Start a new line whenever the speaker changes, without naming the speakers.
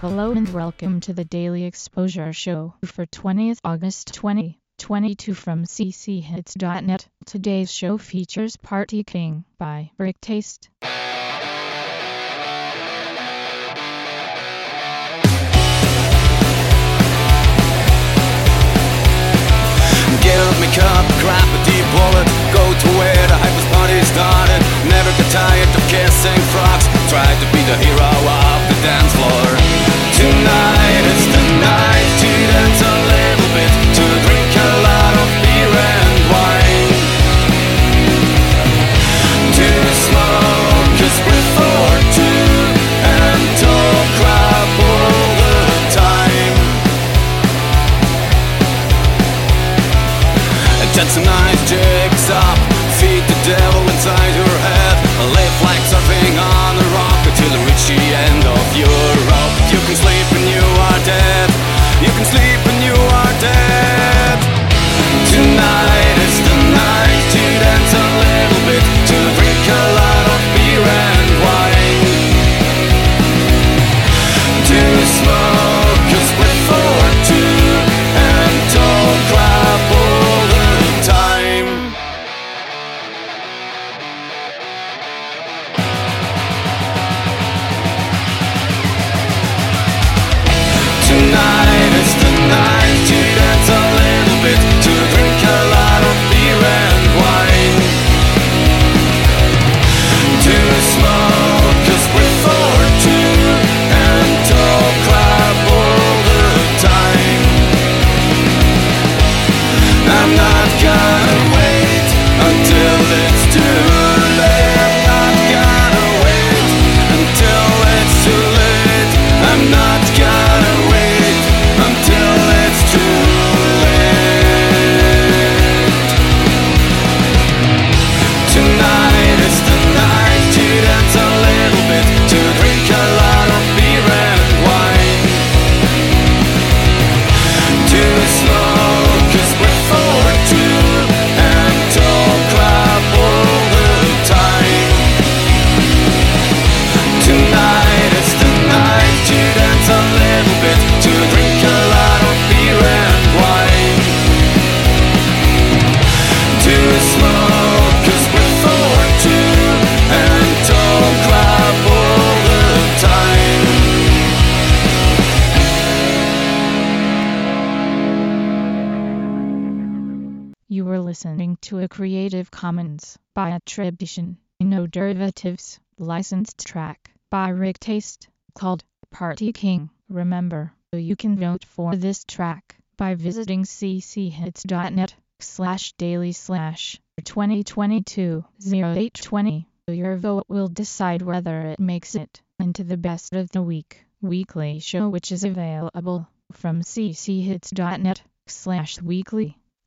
Hello and welcome to the Daily Exposure Show for 20th August 2022 from cchits.net. Today's show features Party King by Brick Taste.
That's some nice jigs up. Feed the devil inside your head.
listening to a Creative Commons by attribution, no derivatives, licensed track by Rick Taste called Party King. Remember, you can vote for this track by visiting cchits.net slash daily slash 2022 0820. Your vote will decide whether it makes it into the best of the week weekly show which is available from cchits.net slash weekly.